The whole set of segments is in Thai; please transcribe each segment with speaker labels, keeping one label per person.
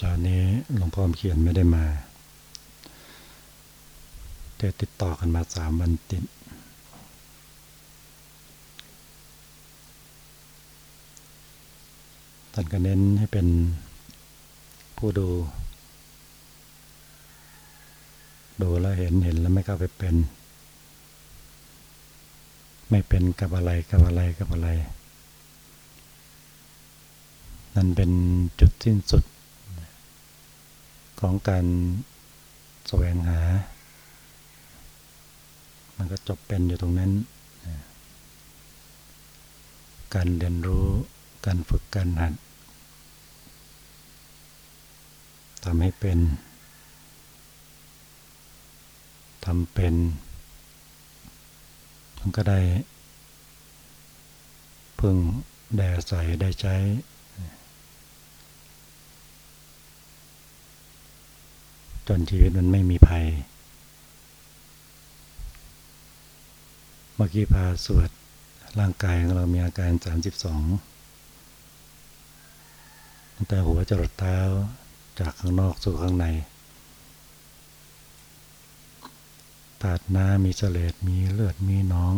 Speaker 1: จานี้หลวงพ่อเขียนไม่ได้มา แต่ติดต่อกันมาสามวันติด ท่านก็เน้นให้เป็นผู้ดู ดูแล้วเห็นเห็นแล้วไม่เข้าไปเป็น ไม่เป็นกับอะไรกับอะไรกับอะไร นั่นเป็นจุดสิ้นสุด ของการแสวงหา มันก็จบเป็นอยู่ตรงนั้น การเรียนรู้ การฝึกการหัดทำให้เป็นทำเป็น มันก็ได้ พึ่งได้อาศัยได้ใช้ จนชีวิตมันไม่มีภัย เมื่อกี้พาสวดร่างกายของเรามีอาการ 32 ตั้งแต่หัวจรดเท้าจากข้างนอกสู่ข้างในตาดน้ำมีเสลดมีเลือดมีน้อง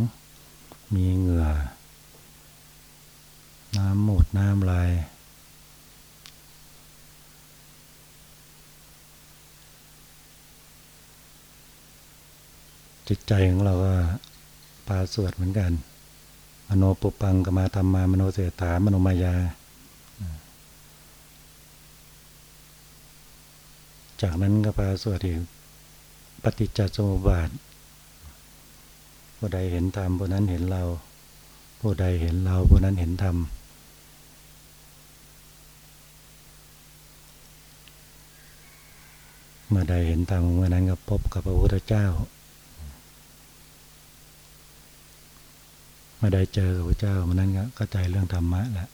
Speaker 1: มีเหงื่อ น้ำหมดน้ำลาย จิตใจของเราก็ปาสวดเหมือนกัน มโนปุปังกมาธรรมามโนเสถามโนมายา จากนั้นก็พาสวดอีกปฏิจจสมุปบาทผู้ใดเห็นธรรมผู้นั้นเห็นเรา ผู้ใดเห็นเราผู้นั้นเห็นธรรมเมื่อใดเห็นธรรมเมื่อนั้นก็พบกับพระพุทธเจ้า เมื่อใดเจอพระเจ้ามื่อนั้นก็เข้าใจเรื่องธรรมะแล้ว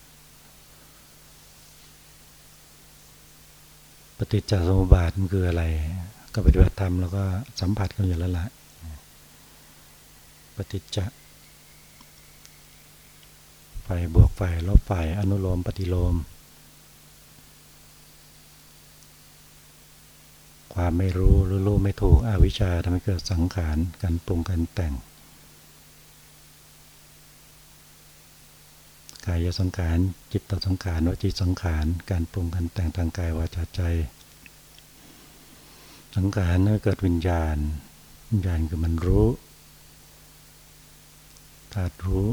Speaker 1: ปฏิจจสมุปบาทมันคืออะไร ก็ปฏิบัติธรรมแล้วก็สัมผัสกันอยู่แล้วละปฏิจจฝ่ายบวกฝ่ายลบฝ่ายอนุโลมปฏิโลม ความไม่รู้รือรู้ไม่ถูกอวิชชาทำให้เกิดสังขารการปรุงการแต่ง กายสังขารจิตตสังขารวจีสังขารการปรุงกันแต่งทางกายวาจาใจ สังขารนั่นเกิดวิญญาณ วิญญาณคือมันรู้ธาตุรู้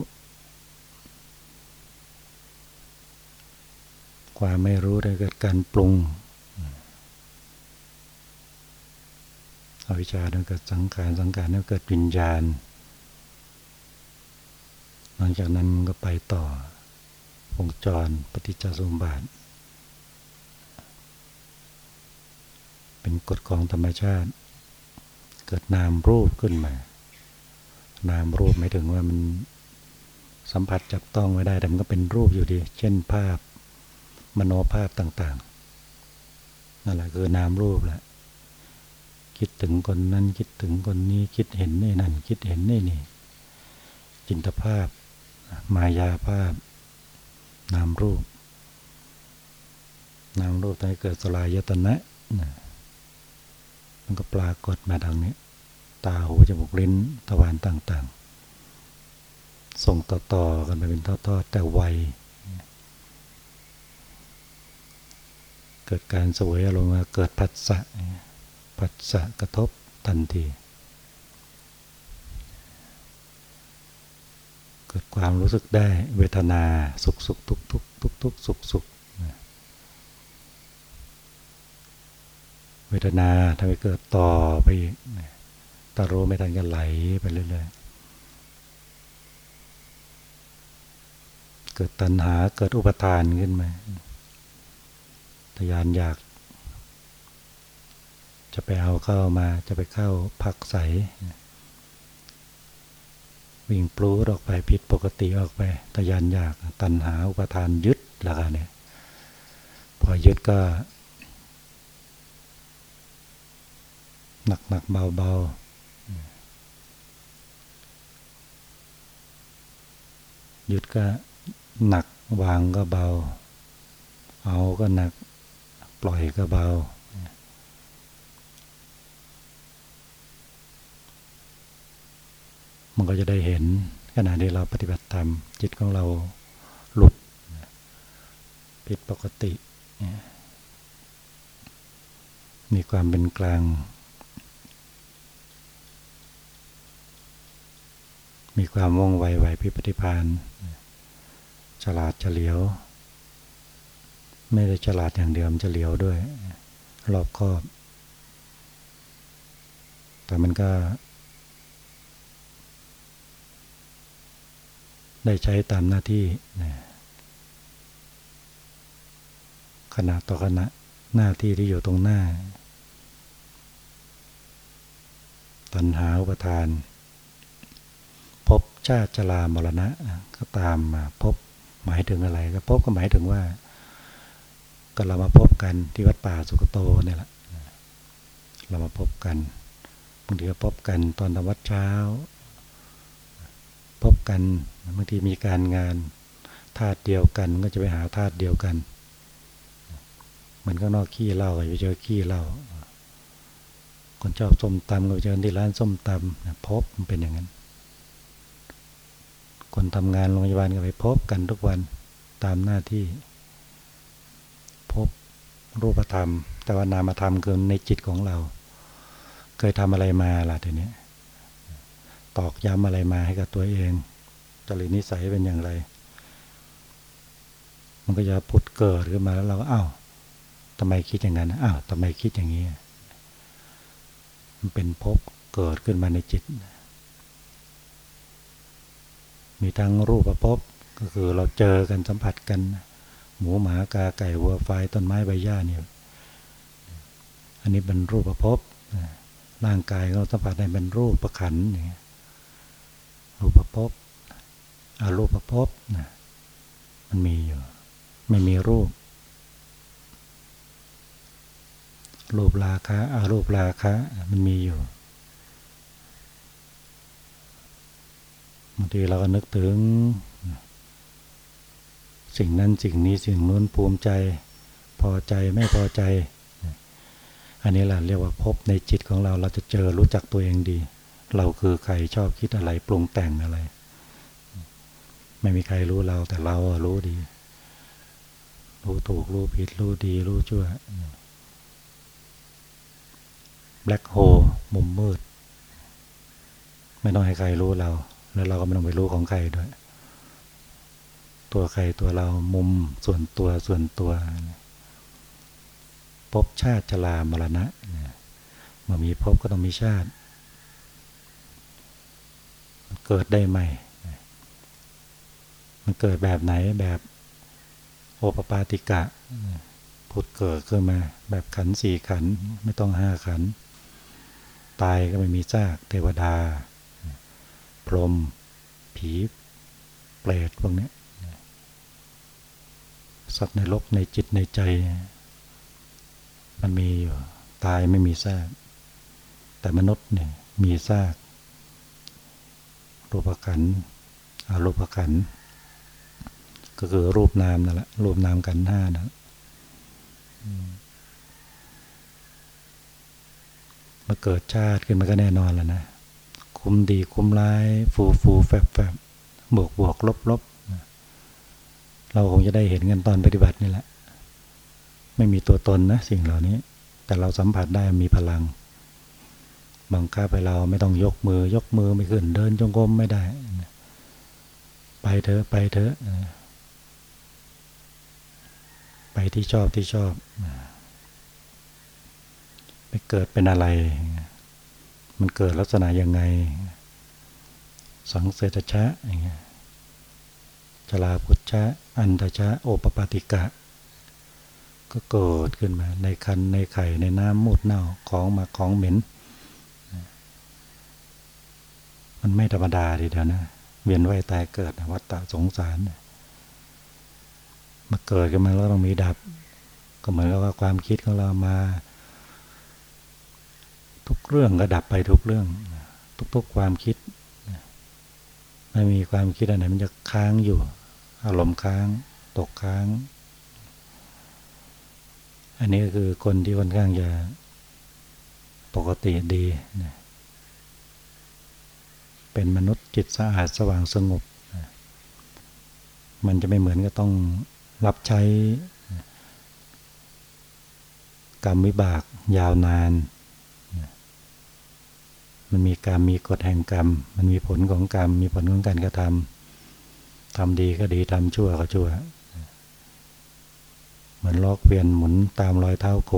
Speaker 1: ความไม่รู้ได้เกิดการปรุงอวิชชาเกิดสังขารสังขารนั่นเกิดวิญญาณ หลังจากนั้นก็ไปต่อ วงจรปฏิจจสมบาทเป็นกฎของธรรมชาติ เกิดนามรูปขึ้นมา นามรูปไม่ถึงว่ามันสัมผัสจับต้องไม่ได้แต่มันก็เป็นรูปอยู่ดี เช่นภาพมโนภาพต่างๆนั่นแหละคือนามรูปแหละคิดถึงคนนั้นคิดถึงคนนี้คิดเห็นนี่นั่น คิดเห็นนี่นี่จินตภาพ มายาภาพ นามรูป นามรูปทำให้เกิดสลายยตนะมันก็ปรากฏมาทางนี้ ตาหูจมูกลิ้นตะวันต่างๆ ส่งต่อๆกันไปเป็นทอดๆแต่ไวเกิดการสวยอารมณ์เกิดผัสสะผัสสะกระทบทันที เกิดความรู้สึกได้เวทนาสุขสุขทุกทุกทุกทุกสุขสุขเวทนาทำให้เกิดต่อไปอีกตารู้ไม่ทันกันไหลไปเรื่อยๆ เกิดตัณหาเกิดอุปทานขึ้นมาทยานอยาก จะไปเอาเข้ามาจะไปเข้าผักใส วิ่งปลูดออกไปผิดปกติออกไปทยานอยากตัณหาอุปทานยึดล้วกันเนี่ยพอยึดก็ หนักหนักเบาเบายึดก็หนักวางก็เบา เอาก็หนัก ปล่อยก็เบา มันก็จะได้เห็นขณะที่เราปฏิบัติธรรมจิตของเราหลุดผิดปกติ มีความเป็นกลาง มีความว่องไวไหวพิปฏิพานฉลาดเฉลียว ไม่ได้ฉลาดอย่างเดียวมันเหลียวด้วย รอบคอบ แต่มันก็ ได้ใช้ตามหน้าที่ขณะต่อขณะหน้าที่ที่อยู่ตรงหน้า ตัณหาอุปทาน พบชาติจรามรณะ ก็ตามมาพบหมายถึงอะไร ก็พบก็หมายถึงว่า ก็เรามาพบกันที่วัดป่าสุกโตเนี่ยแหละเรามาพบกันบางทีก็พบกันตอนทำวัดเช้า พบกันบางทีมีการงานธาตุเดียวกันก็จะไปหาธาตุเดียวกันเหมันก็นอกขี้เหล้าไปเจอขี้เหล้าคนชอบส้มตำก็ไปเจอที่ร้านส้มตำพบมันเป็นอย่างนั้น คนทำงานโรงพยาบาลก็ไปพบกันทุกวันตามหน้าที่ พบรูปธรรม แต่ว่านามธรรมคือในจิตของเรา เคยทำอะไรมาล่ะทีนี้ ตอกย้ำอะไรมาให้กับตัวเองจริตนิสัยเป็นอย่างไร มันก็จะผุดเกิดขึ้นมาแล้วเราก็อ้าวทำไมคิดอย่างนั้นอ้าวทำไมคิดอย่างนี้ มันเป็นภพเกิดขึ้นมาในจิต มีทั้งรูปภพก็คือเราเจอกันสัมผัสกัน หมูหมากาไก่วัวไฟต้นไม้ใบหญ้าเนี่ย อันนี้เป็นรูปภพร่างกายเราสัมผัสได้เป็นรูปประขันเนี่ย รูปภพอารูปภพนะมันมีอยู่ ไม่มีรูป รูปราคะอารูปราคะมันมีอยู่บางทีเราก็นึกถึง สิ่งนั้นสิ่งนี้สิ่งนู้นภูมิใจ พอใจไม่พอใจ อันนี้แหละเรียกว่าพบในจิตของเราเราจะเจอรู้จักตัวเองดี เราคือใครชอบคิดอะไร ปรุงแต่งอะไร ไม่มีใครรู้เราแต่เรารู้ดี รู้ถูกรู้ผิด รู้ดี รู้ชั่วแบล็คโฮมุมมืด ไม่ต้องให้ใครรู้เรา แล้วเราก็ไม่ต้องไปรู้ของใครด้วย ตัวใครตัวเรามุมส่วนตัวส่วนตัว พบชาติชรามรณะเมื่อมีพบก็ต้องมีชาติ เกิดได้ไหม มันเกิดแบบไหนแบบโอปปาติกะผุดเกิดขึ้นมา แบบขันสี่ขันไม่ต้องห้าขัน ตายก็ไม่มีซากเทวดา พรหมผีเปรตพวกนี้สัตว์ในโลกในจิตในใจ มันมีอยู่ ตายไม่มีซาก แต่มนุษย์เนี่ยมีซาก รูปขันอารูปขันก็คือรูปนามนั่นแหละรูปนามกันห้านะมาเกิดชาติขึ้นมาก็แน่นอนแล้วนะคุ้มดีคุ้มร้าย ฟูฟูแฝบแฝบบวกบวกลบลบเราคงจะได้เห็นกันตอนปฏิบัตินี่แหละ ไม่มีตัวตนนะสิ่งเหล่านี้ แต่เราสัมผัสได้มีพลัง บังคับไปเราไม่ต้องยกมือยกมือไม่ขึ้น เดินจงกรมไม่ได้ ไปเถอะไปเถอะไปที่ชอบที่ชอบไปเกิดเป็นอะไร มันเกิดลักษณะยังไง สังเสตชะอย่างเงี้ยจลาพุชะ อันตชะ โอปปาติกะ ก็เกิดขึ้นมา ในคันในไข่ในน้ำมูดเน่าของมาของเหม็น มันไม่ธรรมดาทีเดียวนะเวียนว่ายตายเกิดวัฏฏะสงสารมาเกิดกันมาแล้วต้องมีดับ ก็เหมือนกับว่าความคิดของเรามา ทุกเรื่องก็ดับไปทุกเรื่อง ทุกๆความคิดไม่มีความคิดอะไรมันจะค้างอยู่ อารมณ์ค้าง ตกค้าง อันนี้ก็คือคนที่ค่อนข้างจะปกติดีนะ เป็นมนุษย์จิตสะอาดสว่างสงบ มันจะไม่เหมือนก็ต้องรับใช้กรรมวิบากยาวนาน มันมีกรรมมีกฎแห่งกรรม มันมีผลของกรรม มีผลของการกระทำทำดีก็ดีทำชั่วก็ชั่ว เหมือนลอกเวียนหมุนตามรอยเท้าโค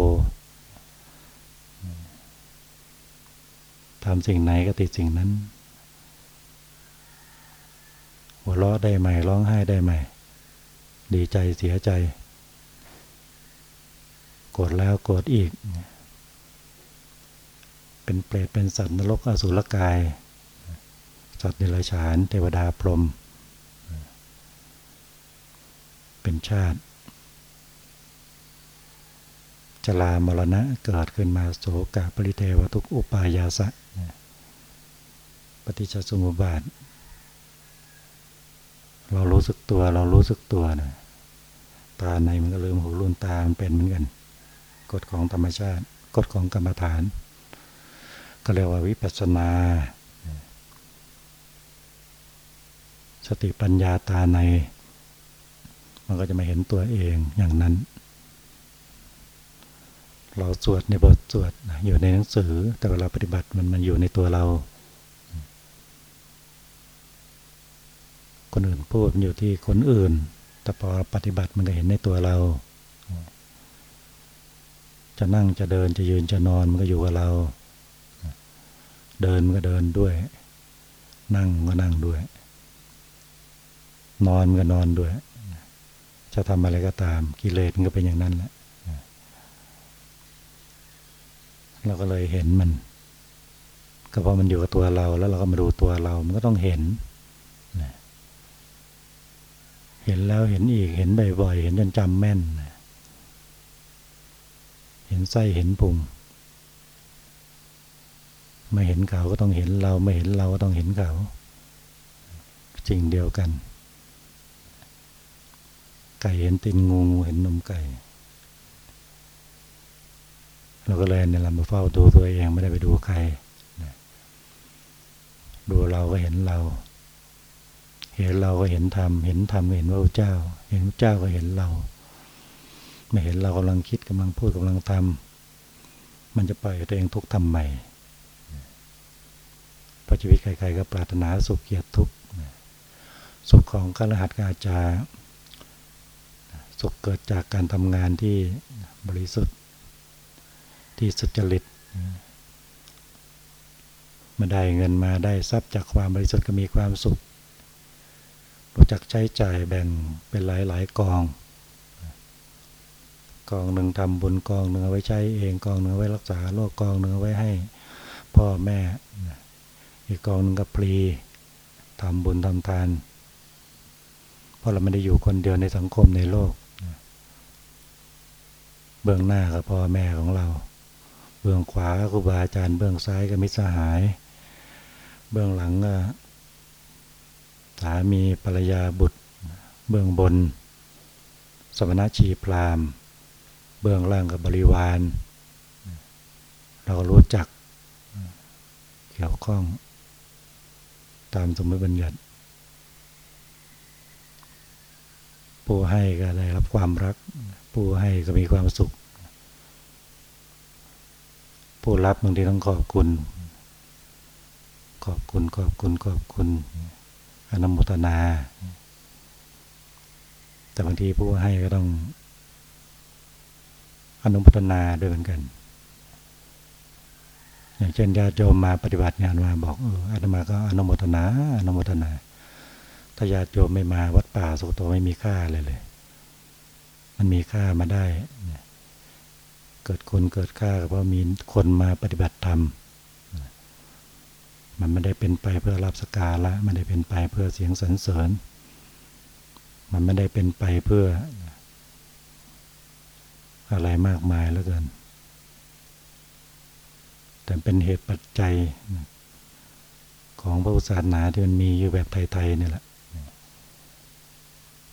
Speaker 1: ทำสิ่งไหนก็ติดสิ่งนั้น หัวเราะได้ไหมร้องไห้ได้ไหมดีใจเสียใจโกรธแล้วโกรธอีก เป็นเปรตเป็นสัตว์นรกอสุรกาย สัตว์เดรัจฉานเทวดาพรหมเป็นชาติจลามรณะเกิดขึ้นมาโสกะปริเทวทุกอุปายาสะปฏิจจสมุปบาท เรารู้สึกตัว เรารู้สึกตัวนะตาในมันก็ลืมหูลืมตามันเป็นเหมือนกันกฎของธรรมชาติ กฎของกรรมฐาน ก็เรียกว่าวิปัสสนา สติปัญญาตาใน มันก็จะมาเห็นตัวเองอย่างนั้น เราสวดในบทสวดอยู่ในหนังสือ แต่เวลาปฏิบัติมันมันอยู่ในตัวเรา คนอื่นพูดมันอยู่ที่คนอื่น แต่พอปฏิบัติมันก็เห็นในตัวเรา จะนั่งจะเดินจะยืนจะนอนมันก็อยู่กับเรา เดินมันก็เดินด้วย นั่งก็นั่งด้วย นอนมันก็นอนด้วย จะทำอะไรก็ตาม กิเลสมันก็เป็นอย่างนั้นแหละเราก็เลยเห็นมัน ก็พราะมันอยู่กับตัวเราแล้วเราก็มาดูตัวเรา มันก็ต้องเห็น เห็นแล้วเห็นอีกเห็นบ่อยๆเห็นจนจำแม่น เห็นไส้เห็นพุงไม่เห็นเขาก็ต้องเห็นเราไม่เห็นเราก็ต้องเห็นเขาจริงเดียวกัน ไก่เห็นตินงูงูเห็นนมไก่เราก็เลยเนี่ยเรามาเฝ้าดูตัวเองไม่ได้ไปดูใครดูเราก็เห็นเรา เห็นเราก็เห็นธรรม เห็นธรรมเห็นพระเจ้า เห็นพระเจ้าก็เห็นเรา ไม่เห็นเรากำลังคิดกำลังพูดกำลังทำมันจะปล่อยตัวเองทุกข์ทำใหม่พระชีวิตใครๆก็ปรารถนาสุขเกียรติทุกข์สุขของการหัดกาจาสุขเกิดจากการทำงานที่บริสุทธิ์ ที่สุจริตมาได้เงินมาได้ทรัพย์จากความบริสุทธิ์ก็มีความสุข รู้จักใช้จ่ายแบ่งเป็นหลายๆกอง กองหนึ่งทำบุญกองหนึ่งเอาไว้ใช้เองกองหนึ่งไว้รักษาโรคกองหนึ่งไว้ให้พ่อแม่ อีกกองหนึ่งก็ปรีทำบุญทำทาน เพราะเราไม่ได้อยู่คนเดียวในสังคมในโลก เบื้องหน้าก็พ่อแม่ของเรา เบื้องขวาครูบาอาจารย์เบื้องซ้ายก็มิตรสหาย เบื้องหลังก็ามีภรรยาบุตร เบื้องบน สมณชีพราม เบื้องล่างกับบริวาร เรารู้จักเกี่ยวข้อง ตามสมมติบัญญัติ ผู้ให้ก็ได้รับความรัก ผู้ให้ก็มีความสุข ผู้รับบางทีต้องขอบคุณ ขอบคุณขอบคุณขอบคุณอ อนุโมทนา แต่บางทีผู้ให้ก็ต้องอนุโมทนาด้วยเหมือนกัน อย่างเช่นญาติโยมมาปฏิบัติงานมาบอกเอออาตมาก็อนุโมทนาอนุโมทนาถ้าญาติโยมไม่มาวัดป่าสุโตไม่มีค่าเลยเลย มันมีค่ามาได้ เกิดคนเกิดค่าเพราะมีคนมาปฏิบัติธรรม มันไม่ได้เป็นไปเพื่อรับสการะมันได้เป็นไปเพื่อเสียงสรรเสริญ มันไม่ได้เป็นไปเพื่อ อะไรมากมายแล้วกัน แต่เป็นเหตุปัจจัย ของพระศาสนาที่มันมีอยู่แบบไทยๆนี่แหละ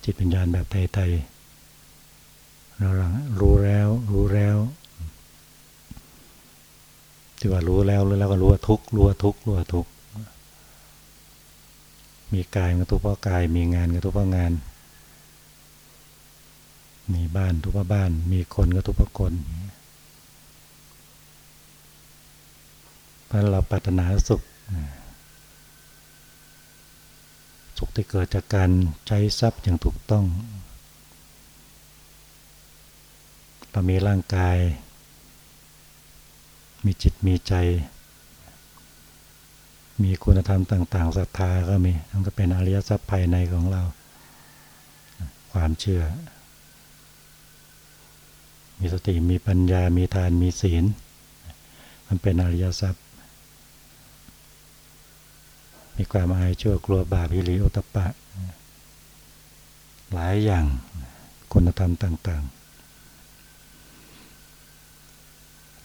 Speaker 1: จิตปัญญาแบบไทยๆเรารู้แล้ว รู้แล้ว ที่ว่ารู้แล้วรู้แล้วก็รู้ว่าทุกรู้ว่าทุกรู้ว่าทุกมีกายก็ทุกเพราะกาย มีงานก็ทุกเพราะงาน มีบ้านทุกเพราะบ้าน มีคนก็ทุกเพราะคนเพราะเราปรารถนาสุข สุขที่เกิดจากการใช้ทรัพย์อย่างถูกต้องเรามีร่างกาย มีจิตมีใจ มีคุณธรรมต่าง ๆศรัทธาก็มีมันก็เป็นอริยทรัพย์ภายในของเรา ความเชื่อ มีสติมีปัญญา มีทานมีศีล มันเป็นอริยทรัพย์ มีความอายชั่วกลัวบาปอิริโอตปะ หลายอย่างคุณธรรมต่าง ๆ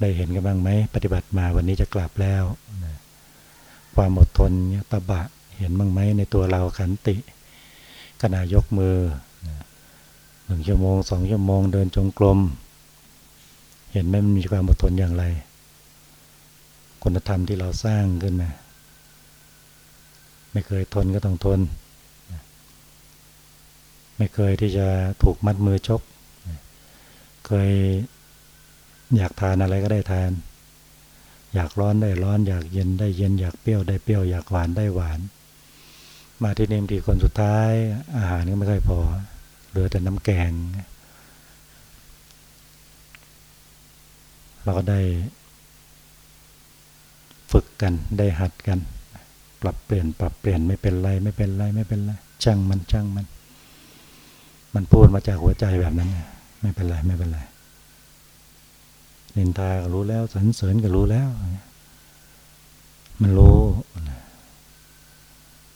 Speaker 1: ได้เห็นกันบ้างไหมปฏิบัติมาวันนี้จะกลับแล้วความอดทนตบะเห็นบ้างไหมในตัวเราขันติขณะยกมือหนึ่งชั่วโมงสองชั่วโมงเดินจงกรมเห็นไหมมันมีความอดทนอย่างไร คุณธรรมที่เราสร้างขึ้นมาไม่เคยทนก็ต้องทน ไม่เคยที่จะถูกมัดมือชก เคย อยากทานอะไรก็ได้ทาน อยากร้อนได้ร้อน อยากเย็นได้เย็น อยากเปรี้ยวได้เปรี้ยว อยากหวานได้หวาน มาที่นี่ทีคนสุดท้าย อาหารก็ไม่ค่อยพอ เหลือแต่น้ำแกง เราก็ได้ ฝึกกันได้หัดกัน ปรับเปลี่ยนปรับเปลี่ยนไม่เป็นไรไม่เป็นไรไม่เป็นไรช่างมันช่างมัน มันพูดมาจากหัวใจแบบนั้น ไม่เป็นไรไม่เป็นไร นินทาก็รู้แล้วสรรเสริญก็รู้แล้ว มันรู้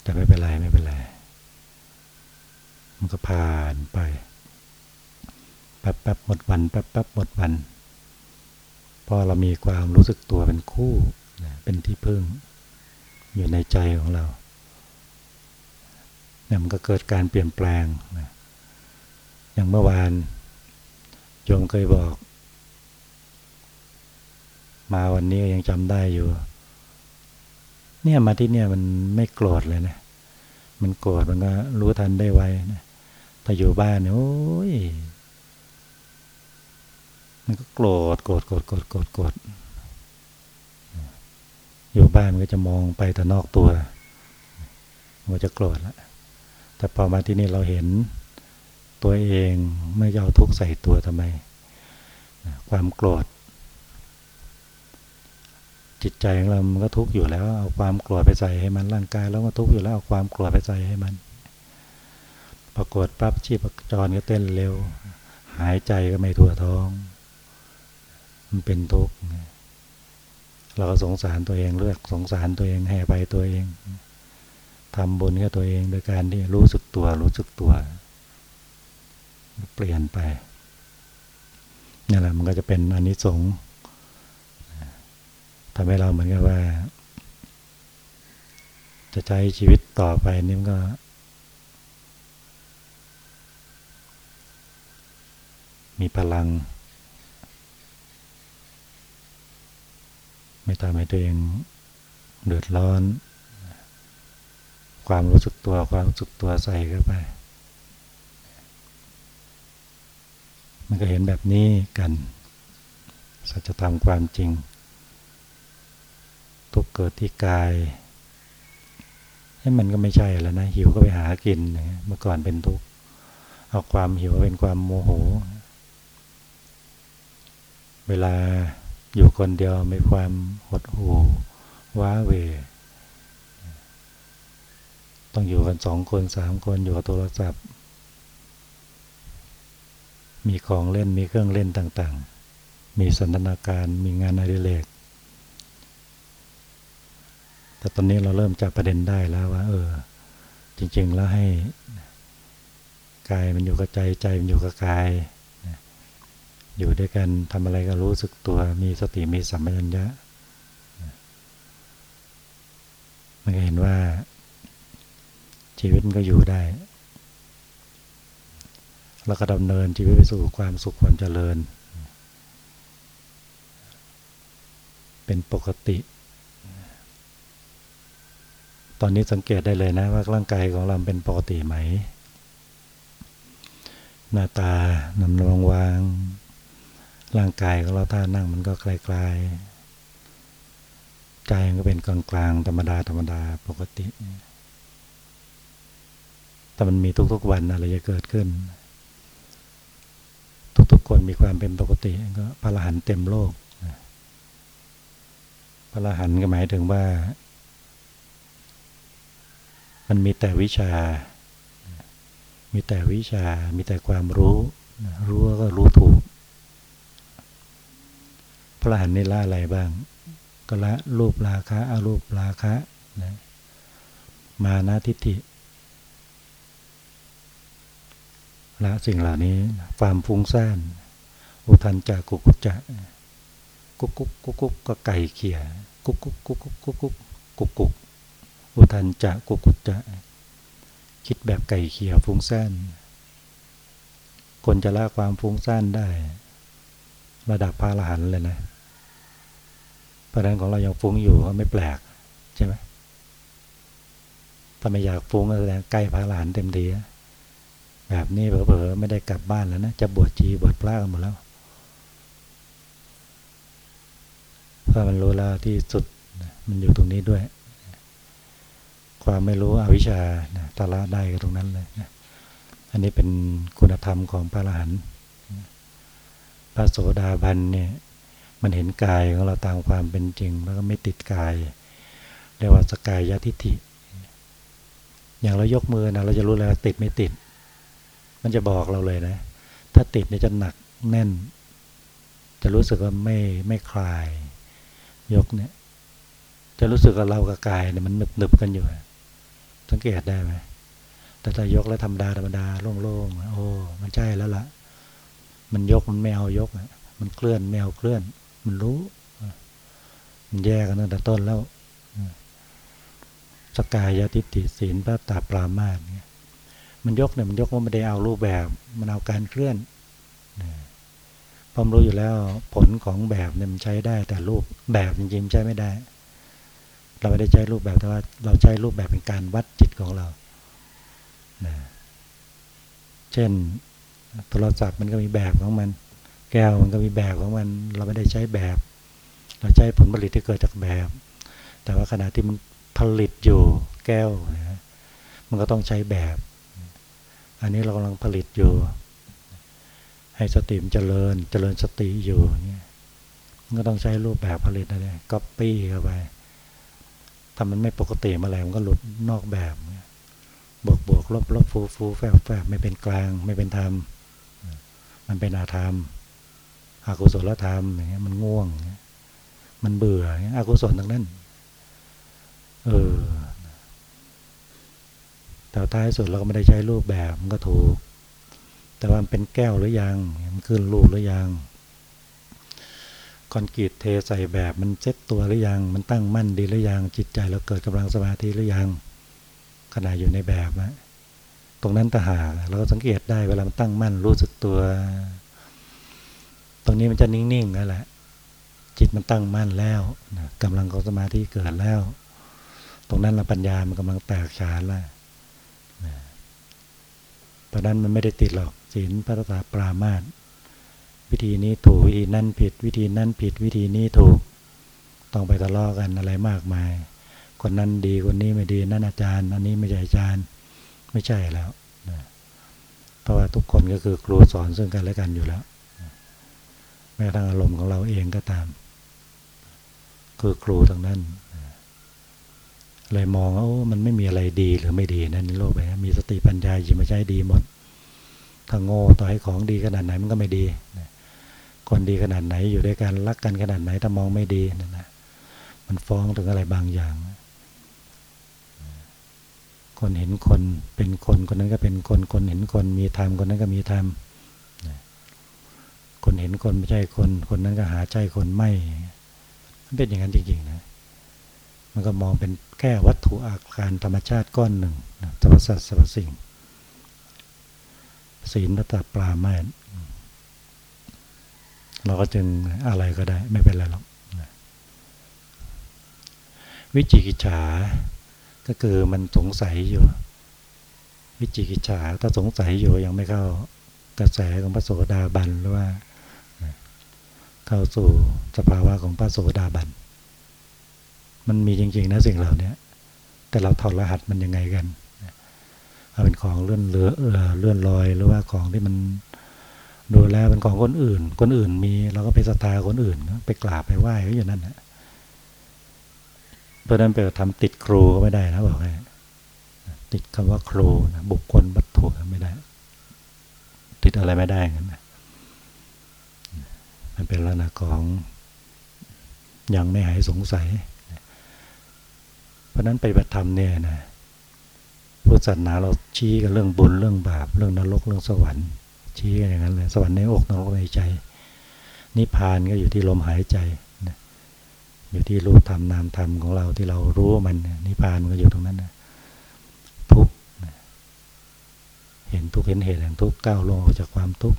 Speaker 1: แต่ไม่เป็นไรไม่เป็นไร มันก็ผ่านไปแป๊บแป๊บหมดวันแป๊บแป๊บหมดวันพอเรามีความรู้สึกตัวเป็นคู่เป็นที่พึ่ง อยู่ในใจของเราเนี่ยมันก็เกิดการเปลี่ยนแปลงนะอย่างเมื่อวานโยมเคยบอก มาวันนี้ยังจำได้อยู่ เนี่ยมาที่เนี่ยมันไม่โกรธเลยนะ มันโกรธมันก็รู้ทันได้ไวนะถ้าอยู่บ้านเนี่ยโอ้ย มันก็โกรธโกรธโกรธโกรธโกรธโกรธอยู่บ้านมันก็จะมองไปแต่นอกตัว มันจะโกรธแล้วแต่พอมาที่นี่เราเห็นตัวเองไม่เอาทุกข์ใส่ตัวทำไม ความโกรธ จิตใจของเรามันก็ทุกข์อยู่แล้ว เอาความโกรธไปใส่ให้มันร่างกายแล้วก็ทุกข์อยู่แล้วเอาความโกรธไปใส่ให้มัน ปรากฏปั๊บชีพจรก็เต้นเร็ว หายใจก็ไม่ทั่วท้อง มันเป็นทุกข์เราก็สงสารตัวเองเลือกสงสารตัวเองให้ไปตัวเองทำบุญกับตัวเองโดยการที่รู้สึกตัว รู้สึกตัว เปลี่ยนไปนี่แหละมันก็จะเป็นอนิสงส์ ทำให้เราเหมือนกับว่า จะใช้ชีวิตต่อไปนี่มันก็ มีพลัง ไม่ทำให้ตัวเองเดือดร้อน ความรู้สึกตัวความรู้สึกตัวใส่เข้าไป มันก็เห็นแบบนี้กันสัจธรรมความจริง ทุกเกิดที่กายให้มันก็ไม่ใช่แล้วนะ หิวก็ไปหากิน เมื่อก่อนเป็นทุกข์เอาความหิวเป็นความโมโห เวลาอยู่คนเดียวมีความหดหู่ว้าเว ต้องอยู่กันสองคนสามคนอยู่กับโทรศัพท์ มีของเล่นมีเครื่องเล่นต่างๆ มีสันทนาการมีงานอดิเรก แต่ตอนนี้เราเริ่มจับประเด็นได้แล้วว่า เออ จริง ๆ แล้วให้กายมันอยู่กับใจใจมันอยู่กับกายอยู่ด้วยกันทำอะไรก็รู้สึกตัวมีสติมีสัมปชัญญะมันก็เห็นว่า ชีวิตมันก็อยู่ได้ แล้วก็ดำเนินชีวิตไปสู่ความสุขความเจริญ เป็นปกติ ตอนนี้สังเกตได้เลยนะว่าร่างกายของเราเป็นปกติไหม หน้าตานำนองวางร่างกายของเราถ้านั่งมันก็คลายๆใจมันก็เป็นกลางๆธรรมดาธรรมดาปกติแต่มันมีทุกๆวันอะไรจะเกิดขึ้น ทุกๆคนมีความเป็นปกติก็พระรหันเต็มโลกพระรหันก็หมายถึงว่า มันมีแต่วิชา มีแต่วิชา มีแต่ความรู้ รู้ก็รู้ถูก พระหันนี่ละอะไรบ้าง ก็ละรูปราคะอารูปราคะนะมานะทิฏฐิละสิ่งเหล่านี้ความฟุ้งซ่าน อุทันจากกุกุจะกุ๊กกุกกุกกุกก็ไก่เขี่ยกุ๊กกุ๊กกุ๊กกุกกุกกุกกุก อุทันจากกุกุจจะ คิดแบบไก่เขี่ยฟุ้งซ่านคนจะละความฟุ้งซ่านได้ ระดับพาลหันเลยนะประเด็นของเรายังฟุ้งอยู่ก็ไม่แปลกใช่ไหมถ้าไม่อยากฟุ้งก็แสดงใกล้พาลหันเต็มทีแบบนี้เผลอๆไม่ได้กลับบ้านแล้วนะจะบวชจีบวชพระกันหมดแล้วเพราะมันรู้แล้วที่สุดมันอยู่ตรงนี้ด้วย ความไม่รู้อวิชชาตาละได้ก็ตรงนั้นเลยอันนี้เป็นคุณธรรมของพระอรหันต์พระโสดาบันเนี่ยมันเห็นกายของเราตามความเป็นจริง แล้วก็ไม่ติดกายเรียกว่าสกายยทิฏฐิ อย่างเรายกมือนะเราจะรู้แล้วติดไม่ติด มันจะบอกเราเลยนะ ถ้าติดเนี่ยจะหนักแน่น จะรู้สึกว่าไม่ไม่คลาย ยกเนี่ย จะรู้สึกว่าเรากับกายเนี่ยมันหนึบหนึบกันอยู่ สังเกตได้ไหมแต่ถ้ายกแล้วธรรมดาธรรมดาโล่งๆโอ้มันใช่แล้วล่ะ มันยกมันไม่เอายกมันเคลื่อนไม่เอาเคลื่อน มันรู้ มันแยกกันตั้งแต่ต้นแล้วสกายยติติศีลพระตาปรามาสเนี่ยมันยกเนี่ยมันยกว่าไม่ได้เอารูปแบบ มันเอาการเคลื่อนพอมรู้อยู่แล้วผลของแบบเนี่ยมันใช้ได้แต่รูปแบบจริงๆใช้ไม่ได้ เราไม่ได้ใช้รูปแบบแต่ว่าเราใช้รูปแบบเป็นการวัดจิตของเราเช่นโทรศัพท์มันก็มีแบบของมัน แก้วมันก็มีแบบของมัน เราไม่ได้ใช้แบบ เราใช้ผลผลิตที่เกิดจากแบบ แต่ว่าขณะที่มันผลิตอยู่แก้วมันก็ต้องใช้แบบ อันนี้เรากำลังผลิตอยู่ ให้สติมเจริญเจริญสติอยู่เนี่ยก็ต้องใช้รูปแบบผลิตอะไรก๊อปปี้เข้าไป ถ้ามันไม่ปกติมาแล้วมันก็หลุดนอกแบบบวกบวกลบลบฟูฟูแฝบแฝบไม่เป็นกลางไม่เป็นธรรม มันเป็นอาธรรมอากุศลธรรมอย่างเงี้ยมันง่วง มันเบื่ออางเงี้ยอากุศลทั้งนั้น เออแต่ท้ายสุดเราก็ไม่ได้ใช้รูปแบบมันก็ถูก แต่ว่ามันเป็นแก้วหรือยัง มันขึ้นรูปหรือยัง คอนกรีตเทใส่แบบมันเซ็ตตัวหรือยัง มันตั้งมั่นดีหรือยัง จิตใจเราเกิดกำลังสมาธิหรือยังขณะอยู่ในแบบนะตรงนั้นต่หาเราก็สังเกตได้เวลามันตั้งมั่นรู้สึกตัว ตรงนี้มันจะนิ่งๆนั่นแหละ จิตมันตั้งมั่นแล้วกำลังของสมาธิเกิดแล้ว ตรงนั้นเราปัญญามันกำลังแตกฉานแล้วตอนนั้นมันไม่ได้ติดหรอกศีลพระตาปรามาต วิธีนี้ถูกวิธีนั่นผิด วิธีนั่นผิดวิธีนี้ถูก ต้องไปทะเลาะกันอะไรมากมาย คนนั้นดีคนนี้ไม่ดีนั่นอาจารย์ อันนี้ไม่ใช่อาจารย์ไม่ใช่แล้วเพราะว่าทุกคนก็คือครูสอนซึ่งกันและกันอยู่แล้วแม้ทั้งอารมณ์ของเราเองก็ตาม คือครูทั้งนั้นเลยมองว่ามันไม่มีอะไรดีหรือไม่ดีนั่นในโลกไปมีสติปัญญาหยิบมาใช้ดีหมดถ้าโง่ต่อให้ของดีขนาดไหนมันก็ไม่ดี คนดีขนาดไหนอยู่ด้วยกันรักกันขนาดไหนถ้ามองไม่ดีนั่นนะมันฟ้องถึงอะไรบางอย่าง คนเห็นคนเป็นคนคนนั้นก็เป็นคนคนเห็นคนมีธรรมคนนั้นก็มีธรรมคนเห็นคนไม่ใช่คน คนนั้นก็หาใจคนไม่มันเป็นอย่างนั้นจริงๆนะมันก็มองเป็นแค่วัตถุอาการธรรมชาติก้อนหนึ่งสรรพสัตว์สรรพสิ่งศีลพระตาปรามา เราก็จึงอะไรก็ได้ ไม่เป็นไรหรอกวิจิกิจฉา ก็คือมันสงสัยอยู่ วิจิกิจฉาถ้าสงสัยอยู่ยังไม่เข้ากระแสของพระโสดาบันหรือว่า เข้าสู่สภาวะของพระโสดาบัน มันมีจริงๆนะสิ่งเหล่านี้แต่เราถอดรหัสมันยังไงกัน เอาเป็นของเลื่อนเลือเลื่อนลอยหรือว่าของที่มัน ดูแลเป็นของคนอื่น คนอื่นมีเราก็ไปศรัทธาคนอื่น ไปกราบไปไหว้เขาอย่างนั้นนะเพราะนั้นไปทำติดครูก็ไม่ได้นะบอกให้ติดคำว่าครูนะบุคคลวัตถุไม่ได้ ติดอะไรไม่ได้กันนะมันเป็นลักษณะของยังไม่หายสงสัย เพราะนั้นไปปฏิธรรมเนี่ยนะพุทธศาสนาเราชี้กันเรื่องบุญเรื่องบาป เรื่องนรกเรื่องสวรรค์ ชี้อย่างนั้นเลยสวรรค์ในอกนรกในใจ นิพพานก็อยู่ที่ลมหายใจนะอยู่ที่รู้ธรรมนามธรรมของเราที่เรารู้มันนิพพานมันก็อยู่ตรงนั้นนะทุกนะเห็นทุกเห็นเหตุแห่งทุกก้าวลงออกจากความทุกข์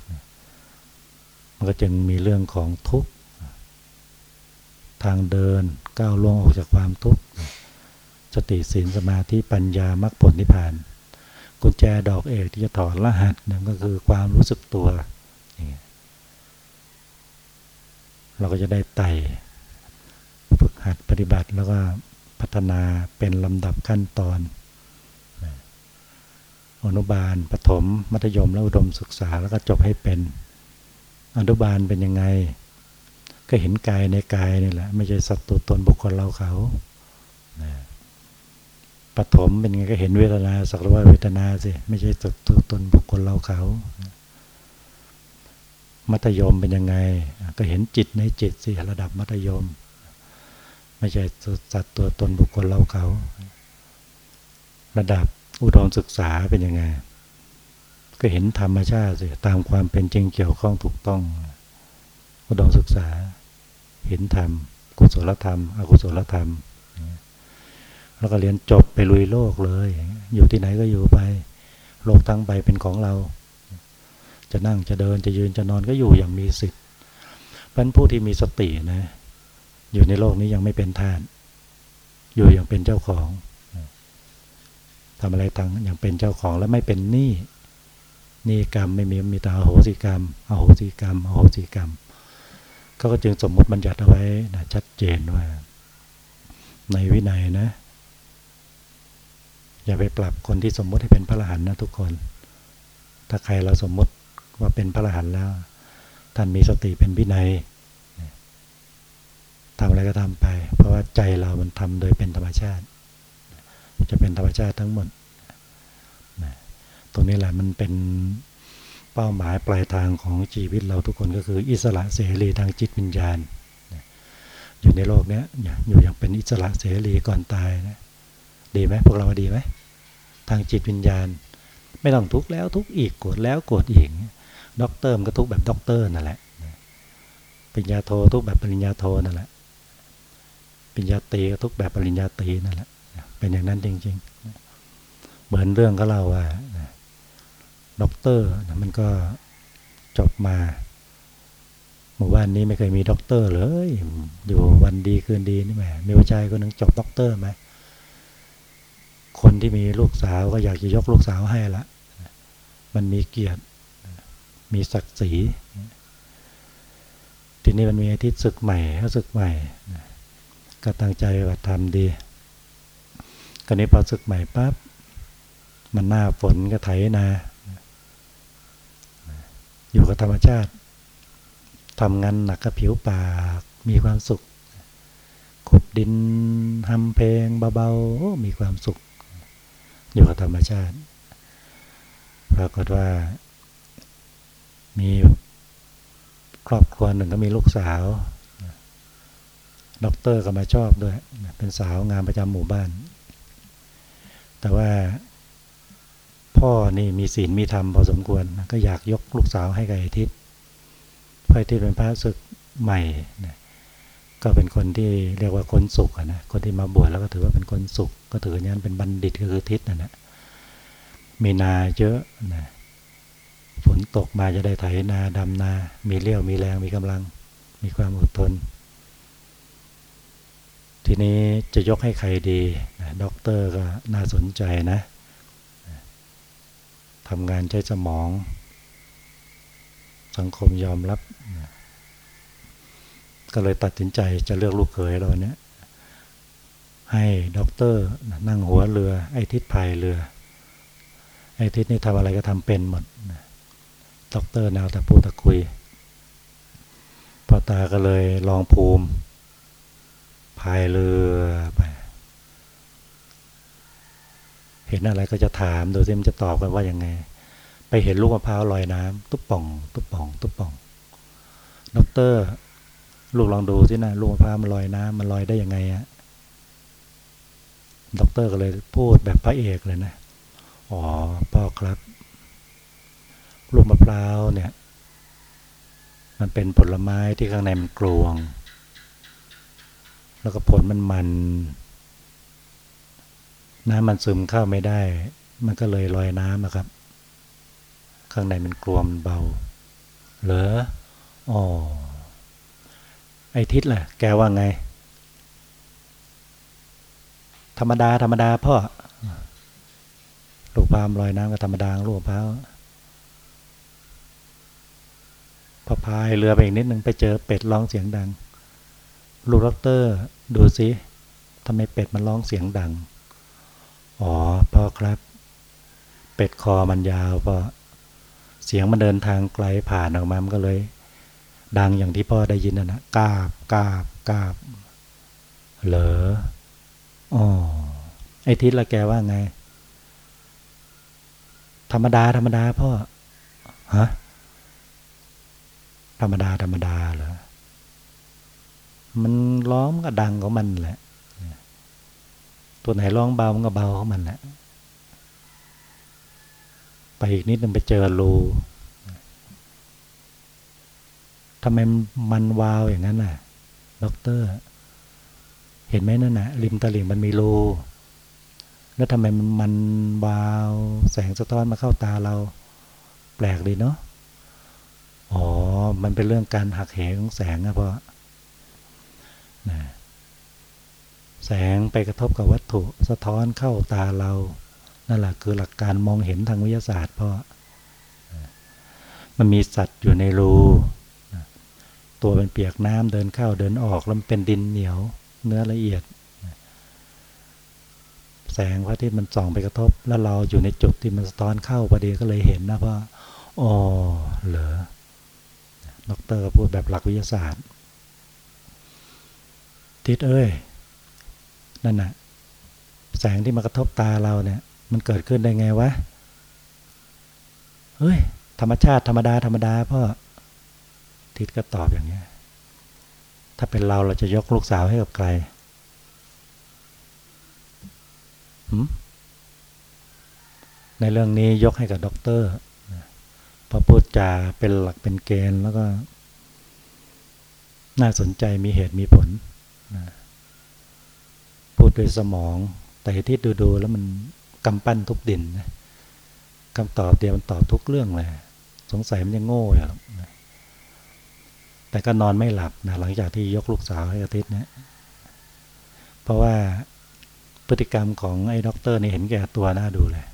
Speaker 1: มันก็จึงมีเรื่องของทุกทางเดินก้าวลงออกจากความทุกข์สติสีนสมาธิปัญญามรรคผลนิพพาน กุญแจดอกเอกที่จะถอดรหัสนั่นก็คือความรู้สึกตัว เราก็จะได้ไต่ฝึกหัดปฏิบัติแล้วก็พัฒนาเป็นลำดับขั้นตอน อนุบาลปฐมมัธยม แล้วอุดมศึกษาแล้วก็จบให้เป็น อนุบาลเป็นยังไง ก็เห็นกายในกายนี่แหละ ไม่ใช่สัตว์ตัวตนบุคคลเราเขา ปฐมเป็นไงก็เห็นเวทนาสักว่าเวทนาสิไม่ใช่ตัวตนบุคคลเราเขา มัธยมเป็นยังไง ก็เห็นจิตในจิตสิระดับมัธยม ไม่ใช่สัตว์ตัวตนบุคคลเราเขา ระดับอุดมศึกษาเป็นยังไง ก็เห็นธรรมชาติสิตามความเป็นจริงเกี่ยวข้องถูกต้อง อุดมศึกษา เห็นธรรม กุศลธรรม อกุศลธรรม แล้วก็เรียนจบไปลุยโลกเลย อยู่ที่ไหนก็อยู่ไป โลกทั้งใบเป็นของเรา จะนั่งจะเดินจะยืนจะนอนก็อยู่อย่างมีสิทธิ์เพราะผู้ที่มีสตินะ อยู่ในโลกนี้ยังไม่เป็นทานอยู่อย่างเป็นเจ้าของทำอะไรตังอย่างเป็นเจ้าของแล้วไม่เป็นหนี้หนี่กรรมไม่มีมีแต่อโหสิกรรมอโหสิกรรมอโหสิกรรมก็จึงสมมติบัญญัติเอาไว้นะชัดเจนว่า ในวินัยนะ อย่าไปปรับคนที่สมมุติให้เป็นพระอรหันต์นะทุกคน ถ้าใครเราสมมุติว่าเป็นพระอรหันต์แล้ว ท่านมีสติเป็นวินัยทำอะไรก็ทำไป เพราะว่าใจเรามันทำโดยเป็นธรรมชาติ จะเป็นธรรมชาติทั้งหมด ตรงนี้แหละมันเป็นเป้าหมายปลายทางของชีวิตเราทุกคนก็คืออิสระเสรีทางจิตวิญญาณ อยู่ในโลกนี้อยู่อย่างเป็นอิสระเสรีก่อนตายนะ ดีไหมพวกเราดีไหมทางจิตวิญญาณ ไม่ต้องทุกข์แล้วทุกข์อีกโกรธแล้วโกรธอีกด็อกเตอร์มันก็ทุกข์แบบด็อกเตอร์นั่นแหละปริญญาโททุกข์แบบปริญญาโทนั่นแหละปริญญาตรีก็ทุกข์แบบปริญญาตรีนั่นแหละเป็นอย่างนั้นจริงๆ เหมือนเรื่องก็เล่าว่าด็อกเตอร์มันก็จบมาหมู่บ้านนี้ไม่เคยมีด็อกเตอร์เลย อยู่วันดีคืนดีนี่แหมมีวิจัยคนหนึ่งจบด็อกเตอร์ไหม คนที่มีลูกสาวก็อยากจะยกลูกสาวให้ละมันมีเกียรติ มีศักดิ์ศรี ทีนี้มันมีอาทิตย์ศึกใหม่ถ้าศึกใหม่ ก็ตั้งใจว่าทำดีกรนี้พอศึกใหม่ปั๊บ มันหน้าฝนก็ไถนา อยู่กับธรรมชาติ ทำงานหนักกับผิวปาก มีความสุขขุดดินทำเพลงเบาๆ มีความสุข อยู่กับธรรมชาติ ปรากฏว่า มีครอบครัวหนึ่งก็มีลูกสาวด็อกเตอร์ก็มาชอบด้วย เป็นสาวงามประจำหมู่บ้าน แต่ว่าพ่อนี่มีศีลมีธรรมพอสมควร ก็อยากยกลูกสาวให้กับไอทิศพระไอทิศเป็นพระศึกใหม่นะก็เป็นคนที่เรียกว่าคนสุกนะ คนที่มาบวชแล้วก็ถือว่าเป็นคนสุก ก็ถืออย่างนั้นเป็นบัณฑิตก็คือทิศนะนะมีนาเยอะนะฝนตกมาจะได้ไถนาดำนา มีเรี่ยวมีแรงมีกำลัง มีความอดทน ทีนี้จะยกให้ใครดีด็อกเตอร์ก็น่าสนใจนะทำงานใช้สมอง สังคมยอมรับ ก็เลยตัดสินใจจะเลือกลูกเขยเราเนี้ย ให้ด็อกเตอร์นั่งหัวเรือ ไอ้ทิศพายเรือ ไอ้ทิศนี่ทำอะไรก็ทำเป็นหมดด็อกเตอร์แนวแต่พูดแต่คุย พ่อตาก็เลยลองภูมิพายเรือไป เห็นอะไรก็จะถามโดยที่มันจะตอบกันว่ายังไง ไปเห็นลูกมะพร้าวลอยน้ำตุ๊บป่อง ตุ๊บป่อง ตุ๊บป่องด็อกเตอร์ ลูกลองดูที่นะลูกมะพร้าวมันลอยน้ำมันลอยได้ยังไงอะ ด็อกเตอร์ก็เลยพูดแบบพระเอกเลยนะ อ๋อ พ่อครับ ลูกมะพร้าวเนี่ย มันเป็นผลไม้ที่ข้างในมันกลวง แล้วก็ผลมันมัน น้ำมันซึมเข้าไม่ได้ มันก็เลยลอยน้ำนะครับ ข้างในมันกลวมเบา เหรอ อ๋อ ไอทิศแหละแกว่าไง ธรรมดา ธรรมดาพ่อลูกพามลอยน้ำก็ธรรมดาลูกพาวพอพายเรือไปอีกนิดหนึ่งไปเจอเป็ดร้องเสียงดัง ลูกด็อกเตอร์ ดูสิทำไมเป็ดมันร้องเสียงดัง อ๋อพ่อครับ เป็ดคอมันยาวพ่อเสียงมันเดินทางไกลผ่านออกมา มันก็เลย ดังอย่างที่พ่อได้ยินนะนะกาบกาบกาบ เหรอ อ๋อไอทิศละแกว่าไง ธรรมดา ธรรมดาพ่อฮะธรรมดา ธรรมดาเหรอมันร้องก็ดังของมันแหละ ตัวไหนร้องเบามันก็เบาของมันแหละ ไปอีกนิดนึงไปเจอรูทำไมมันวาวอย่างนั้นน่ะ ด็อกเตอร์ เห็นไหมนั่นนะริมตลิ่งมันมีรูแล้วทำไมมันวาว แสงสะท้อนมาเข้าตาเรา แปลกดีเนาะอ๋อ มันเป็นเรื่องการหักเหของแสงอะพราะนะแสงไปกระทบกับวัตถุสะท้อนเข้าตาเรา นั่นแหละคือหลักการมองเห็นทางวิทยาศาสตร์พราะมันมีสัตว์อยู่ในรู ตัวเป็นเปียกน้ำเดินเข้าเดินออกแล้วมันเป็นดินเหนียว เนื้อละเอียด แสงพระอาทิตย์มันส่องไปกระทบ แล้วเราอยู่ในจุดที่มันสะท้อนเข้าพอดีก็เลยเห็นนะว่าอ๋อเหรอดรก็พูดแบบหลักวิทยาศาสตร์ ทิศเอ้ย นั่นน่ะ แสงที่มากระทบตาเราเนี่ย มันเกิดขึ้นได้ไงวะ เฮ้ย ธรรมชาติธรรมดาธรรมดาพ่อทิศก็ตอบอย่างนี้ ถ้าเป็นเราเราจะยกลูกสาวให้กับใครในเรื่องนี้ยกให้กับด็อกเตอร์พอพูดจาเป็นหลักเป็นเกณฑ์แล้วก็ น่าสนใจมีเหตุมีผลพูดโดยสมอง แต่ที่ดูดูแล้วมันกำปั้นทุบดินนะคำตอบเดียวมันตอบทุกเรื่องเลย สงสัยมันยังโง่อย่าง แต่ก็นอนไม่หลับนะหลังจากที่ยกลูกสาวให้อาทิตย์เนี่ยเพราะว่าพฤติกรรมของไอ้ด็อกเตอร์นี่เห็นแก่ตัวน่าดูเลย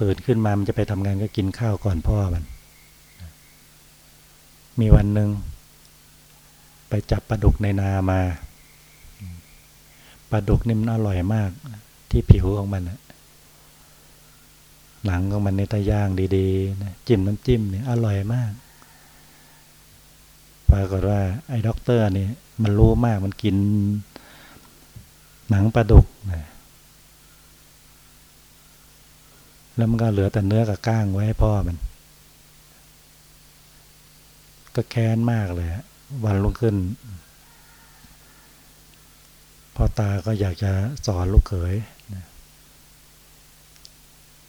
Speaker 1: ตื่นขึ้นมามันจะไปทำงานก็กินข้าวก่อนพ่อมัน มีวันหนึ่งไปจับปลาดุกในนามาปลาดุกนี่มันอร่อยมาก ที่ผิวของมันหนังของมันในตะย่างดีๆนะจิ้มน้ำจิ้มเนี่ยอร่อยมาก ปรากฏว่าไอ้ด็อกเตอร์นี่มันรู้มากมันกินหนังปลาดุกนะแล้วมันก็เหลือแต่เนื้อกับก้างไว้ให้พ่อมัน ก็แค้นมากเลย วันรุ่งขึ้น พ่อตาก็อยากจะสอนลูกเขย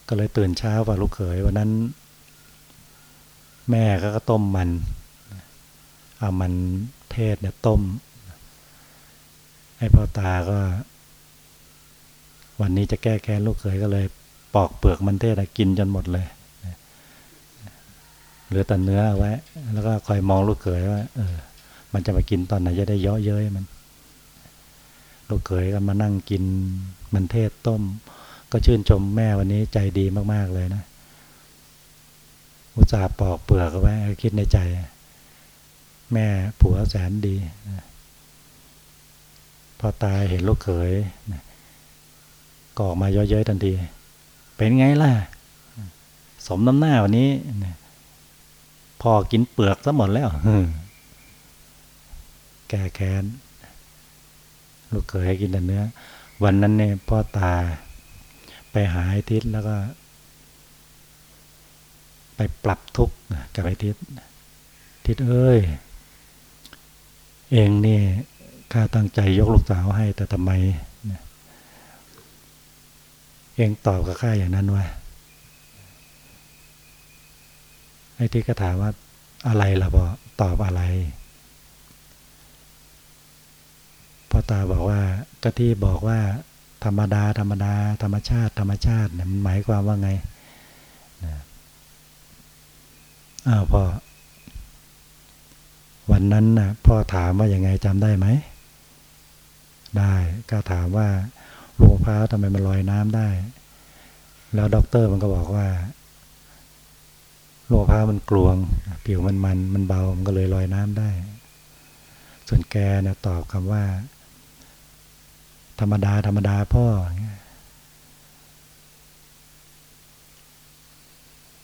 Speaker 1: ก็เลยตื่นเช้าว่าลูกเขยวันนั้น แม่ก็ต้มมัน เอามันเทศเนี่ยต้ม ให้พ่อตาก็ วันนี้จะแก้แค้นลูกเขยก็เลย ปอกเปลือกมันเทศกินจนหมดเลยเหลือแต่เนื้อไว้ แล้วก็คอยมองลูกเขยว่าเออ มันจะมากินตอนไหนจะได้เยาะเย้ยมัน ลูกเขยก็มานั่งกินมันเทศต้ม ก็ชื่นชมแม่วันนี้ใจดีมากๆเลยนะอุตส่าห์ปอกเปลือกเอาไว้คิดในใจ แม่ผัวแสนดีพอตายเห็นลูกเขยก็ออกมาเย้ยๆทันที เป็นไงล่ะ สมน้ำหน้าวันนี้พอกินเปลือกซะหมดแล้วแก่แค้นลูกเขยให้กินแต่เนื้อ วันนั้นเนี่ยพ่อตาไปหาไอ้ทิศแล้วก็ ไปปรับทุกข์กับไอ้ทิศทิศเอ้ย เองนี่ข้าตั้งใจยกลูกสาวให้ แต่ทำไมเองตอบกับข้าอย่างนั้นวะไอ้ที่ก็ถามว่าอะไรล่ะบอตอบอะไรพ่อตาบอกว่าก็ที่บอกว่า ธรรมดา ธรรมดา ธรรมชาติ ธรรมชาติเนี่ยมันหมายความว่าไงอ้าวพ่อ วันนั้นน่ะพ่อถามว่าอย่างไงจำได้ไหม ได้ก็ถามว่าหลวงพ่อทำไมมันลอยน้ำได้ แล้วด็อกเตอร์มันก็บอกว่าหลวงพ่อมันกลวง ผิวมันมันมันเบา มันก็เลยลอยน้ำได้ ส่วนแกนะตอบคำว่า ธรรมดา ธรรมดาพ่อ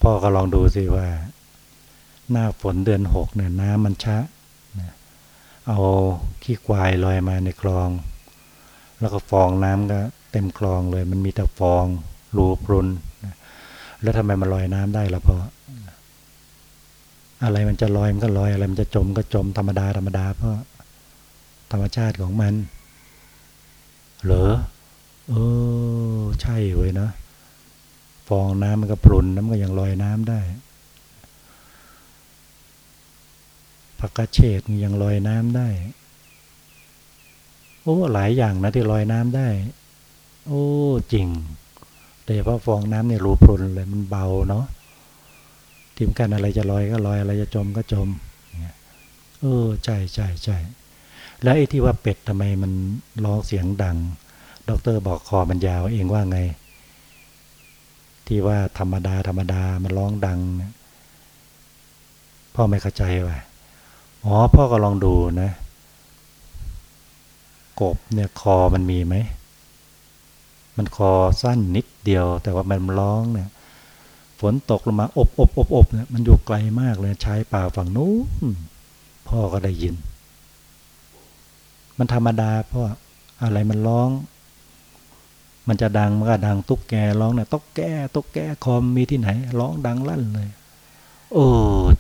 Speaker 1: พ่อก็ลองดูสิว่า หน้าฝนเดือนหกเนี่ยน้ำมันชะเอาขี้ควายลอยมาในคลอง แล้วก็ฟองน้ำก็เต็มคลองเลย มันมีแต่ฟองรูปรุนแล้วทำไมมันลอยน้ำได้ล่ะพออะไรมันจะลอยมันก็ลอยอะไรมันจะจมก็จมธรรมดาธรรมดาเพราะธรรมชาติของมัน เหรอเออใช่เว้ยนะฟองน้ำมันก็ปรุนน้ำก็ยังลอยน้ำได้ ผักกระเฉดยังลอยน้ำได้ โอ้หลายอย่างนะที่ลอยน้ำได้ โอ้จริงแต่เพราะฟองน้ำเนี่ยรูพรุนเลยมันเบาเนาะทีมกันอะไรจะลอยก็ลอยอะไรจะจมก็จมเออใช่ใช่ใช่แล้วไอ้ที่ว่าเป็ดทำไมมันร้องเสียงดังดอกเตอร์บอกคอมันยาวเองว่าไง ที่ว่าธรรมดาธรรมดามันร้องดังพ่อไม่เข้าใจว่ะ อ๋อพ่อก็ลองดูนะ กบเนี่ยคอมันมีไหม มันคอสั้นนิดเดียว แต่ว่ามันร้องเนี่ยฝนตกลงมาอบอบอบอบเนี่ยมันอยู่ไกลมากเลยชายป่าฝั่งนู้นพ่อก็ได้ยิน มันธรรมดาเพราะอะไรมันร้อง มันจะดังมันก็ดังตุ๊กแกร้องเนี่ยตุ๊กแกตุ๊กแกคอมมีที่ไหน ร้องดังลั่นเลย โอ้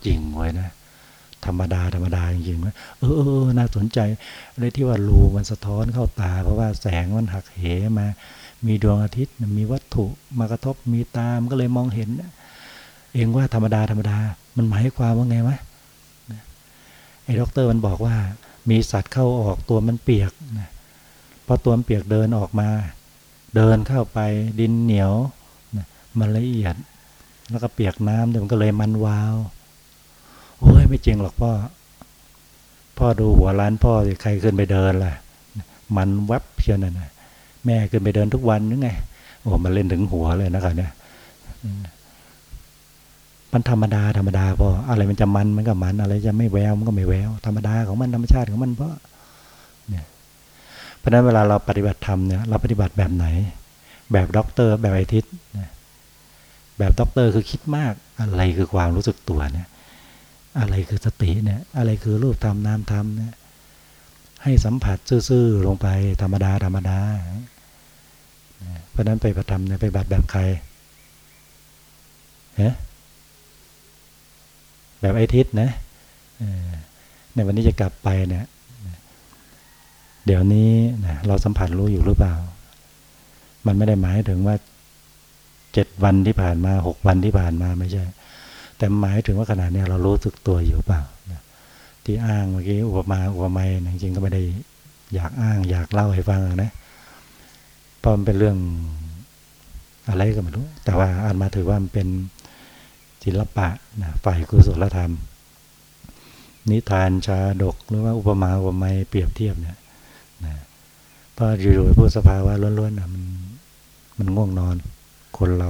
Speaker 1: จริงเว้ยนะ ธรรมดาธรรมดาจริงๆไหมเออเออน่าสนใจเลยที่ว่ารูปมันสะท้อนเข้าตา เพราะว่าแสงมันหักเหมา มีดวงอาทิตย์มีวัตถุมากระทบมีตามก็เลยมองเห็น เองว่าธรรมดาธรรมดา มันหมายความว่าไงวะไอ้ด็อกเตอร์มันบอกว่า มีสัตว์เข้าออกตัวมันเปียกนะพอตัวมันเปียกเดินออกมา เดินเข้าไปดินเหนียวมันละเอียด แล้วก็เปียกน้ำเดี๋ยวมันก็เลยมันวาว โอ้ยไม่จริงหรอกพ่อ พ่อดูหัวร้านพ่อใครขึ้นไปเดินล่ะ มันแวบเชียวนั่นนะแม่ขึ้นไปเดินทุกวันนึงไง โอ้มันเล่นถึงหัวเลยนะครับเนี่ยมันธรรมดาธรรมดาพออะไรมันจะมันมันก็มัน อะไรจะไม่แววมันก็ไม่แววธรรมดาของมันธรรมชาติของมันเพราะเนี่ยเพราะนั้นเวลาเราปฏิบัติธรรมเนี่ยเราปฏิบัติแบบไหน แบบด็อกเตอร์แบบไอ้ทิศแบบด็อกเตอร์คือคิดมากอะไรคือความรู้สึกตัวเนี่ย อะไรคือสติเนี่ย อะไรคือรูปธรรมนามธรรมเนี่ย ให้สัมผัสซื่อๆลงไปธรรมดาธรรมดา เพราะนั้นปฏิบัติธรรมเนี่ยปฏิบัติแบบใครเฮแบบไอทิศนะในวันนี้จะกลับไปเนี่ย เดี๋ยวนี้นะเราสัมผัสรู้อยู่หรือเปล่า มันไม่ได้หมายถึงว่าเจ็ดวันที่ผ่านมาหกวันที่ผ่านมาไม่ใช่ แต่หมายถึงว่าขณะนี้เรารู้สึกตัวอยู่เปล่าที่อ้างเมื่อกี้อุปมาอุปไมยจริงๆก็ไม่ได้อยากอ้าง อยากเล่าให้ฟังนะเพราะมันเป็นเรื่องอะไรก็ไม่รู้ แต่ว่าอ่านมาถือว่ามันเป็นศิลปะนะฝ่ายกุศลธรรม นิทานชาดกหรือว่าอุปมาอุปไมยเปรียบเทียบเนี่ยนะพราะอยู่ๆพูดสภาวะล้วนๆอะมันมันง่วงนอนคนเรา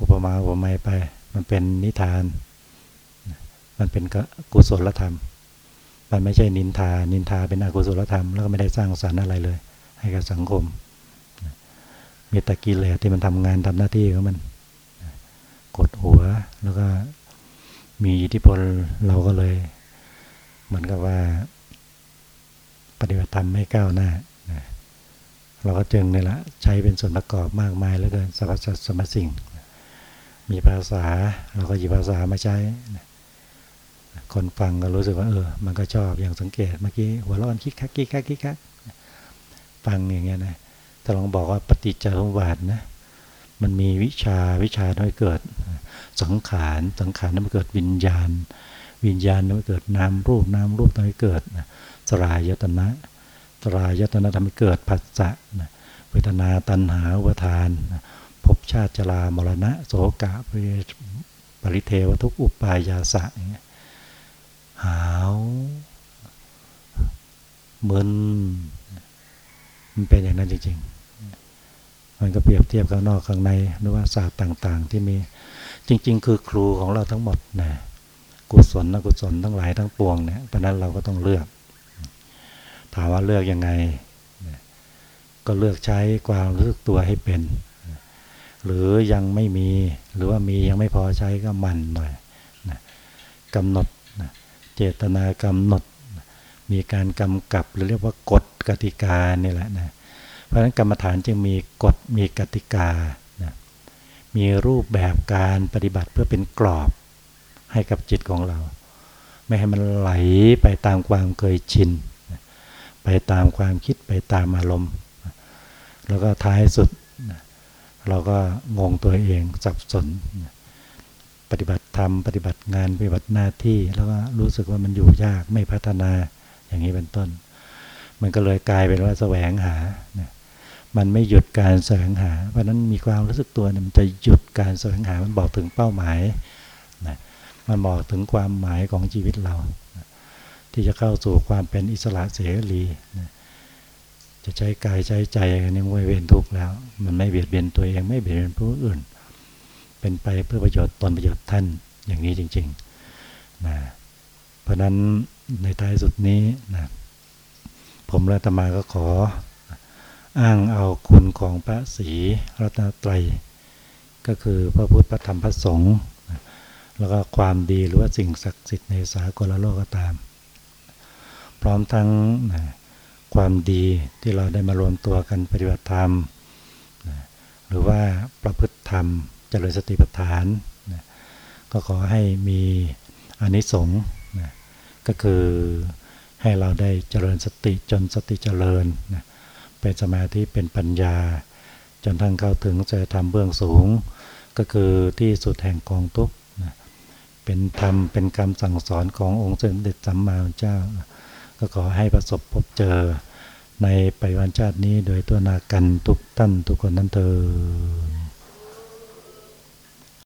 Speaker 1: อุปมาอุปไมยไป มันเป็นนิทาน มันเป็นกุศลธรรม มันไม่ใช่นินทา นินทาเป็นอกุศลธรรม แล้วก็ไม่ได้สร้างสรรค์อะไรเลย ให้กับสังคม มีตะกิเลสที่มันทำงานทำหน้าที่ของมัน กดหัว แล้วก็มีอิทธิพลเราก็เลย เหมือนกับว่า ปฏิบัติธรรมไม่ก้าวหน้าเราก็จึงนี่แหละใช้เป็นส่วนประกอบมากมายแล้วเกินสรรพสัตว์สรรพสิ่ง มีภาษาเราก็หยิบภาษามาใช้ คนฟังก็รู้สึกว่าเออ มันก็ชอบอย่างสังเกตเมื่อกี้หัวร้อนคิกคักคิกคักคิกคักฟังอย่างเงี้ยนะถ้าลองบอกว่าปฏิจจสมุปบาทนะ มันมีวิชาวิชาทำให้เกิดสังขารสังขารทำให้เกิดวิญญาณ วิญญาณทำให้เกิดนามรูปนามรูปทำให้เกิดสลายยตนะตรายยตนะทำให้เกิดผัสสะเวทนาตัณหาอุปทาน ชาติจรามรณะ โสกะปริเทวทุกอุปายาสะเหาวมึนมันเป็นอย่างนั้นจริงๆ มันก็เปรียบเทียบข้างนอกข้างในหรือว่าศาสตร์ต่างๆ ที่มีจริง ๆ คือครูของเราทั้งหมดนะกุศลนกุศลทั้งหลายทั้งปวงเนี่ยเพราะนั้นเราก็ต้องเลือก ถามว่าเลือกยังไง ก็เลือกใช้ความรู้สึกตัวให้เป็น หรือยังไม่มีหรือว่ามียังไม่พอใช้ก็มันหน่อยกำหนดเจตนากำหนดมีการกำกับหรือเรียกว่ากฎกติกานี่แหละนะเพราะฉะนั้นกรรมฐานจึงมีกฎมีกติกานะมีรูปแบบการปฏิบัติเพื่อเป็นกรอบให้กับจิตของเรา ไม่ให้มันไหลไปตามความเคยชิน ไปตามความคิดไปตามอารมณ์ แล้วก็ท้ายสุด เราก็งงตัวเองสับสน ปฏิบัติธรรม ปฏิบัติงาน ปฏิบัติหน้าที่ แล้วก็รู้สึกว่ามันอยู่ยากไม่พัฒนาอย่างนี้เป็นต้น มันก็เลยกลายเป็นว่าแสวงหา มันไม่หยุดการแสวงหา เพราะนั้นมีความรู้สึกตัวเนี่ยมันจะหยุดการแสวงหา มันบอกถึงเป้าหมายมันบอกถึงความหมายของชีวิตเรา ที่จะเข้าสู่ความเป็นอิสระเสรี จะใช้กายใช้ใจนี่ไม่เวียนทุกข์แล้ว มันไม่เบียดเบียนตัวเองไม่เบียดเบียนผู้อื่น เป็นไปเพื่อประโยชน์ตนประโยชน์ท่านอย่างนี้จริงๆนะเพราะนั้นในท้ายสุดนี้นะผมและตมาก็ขออ้างเอาคุณของพระศรีรัตนตรัย ก็คือพระพุทธพระธรรมพระสงฆ์แล้วก็ความดีหรือว่าสิ่งศักดิ์สิทธิ์ในสากลโลกก็ตาม พร้อมทั้งนะ ความดีที่เราได้มารวมตัวกันปฏิบัติธรรม หรือว่าประพฤติธรรมเจริญสติปัฏฐาน ก็ขอให้มีอนิสงส์ก็คือให้เราได้เจริญสติจนสติเจริญ เป็นสมาธิเป็นปัญญา จนทั้งเข้าถึงจะทำเบื้องสูง ก็คือที่สุดแห่งกองทุกเป็นธรรมเป็นคำสั่งสอนขององค์สมเด็จสัมมาสัมพุทธเจ้า ก็ขอให้ประสบพบเจอในไปวันชาตินี้โดยตัวนากันทุกท่านทุกคนนั้นเถอ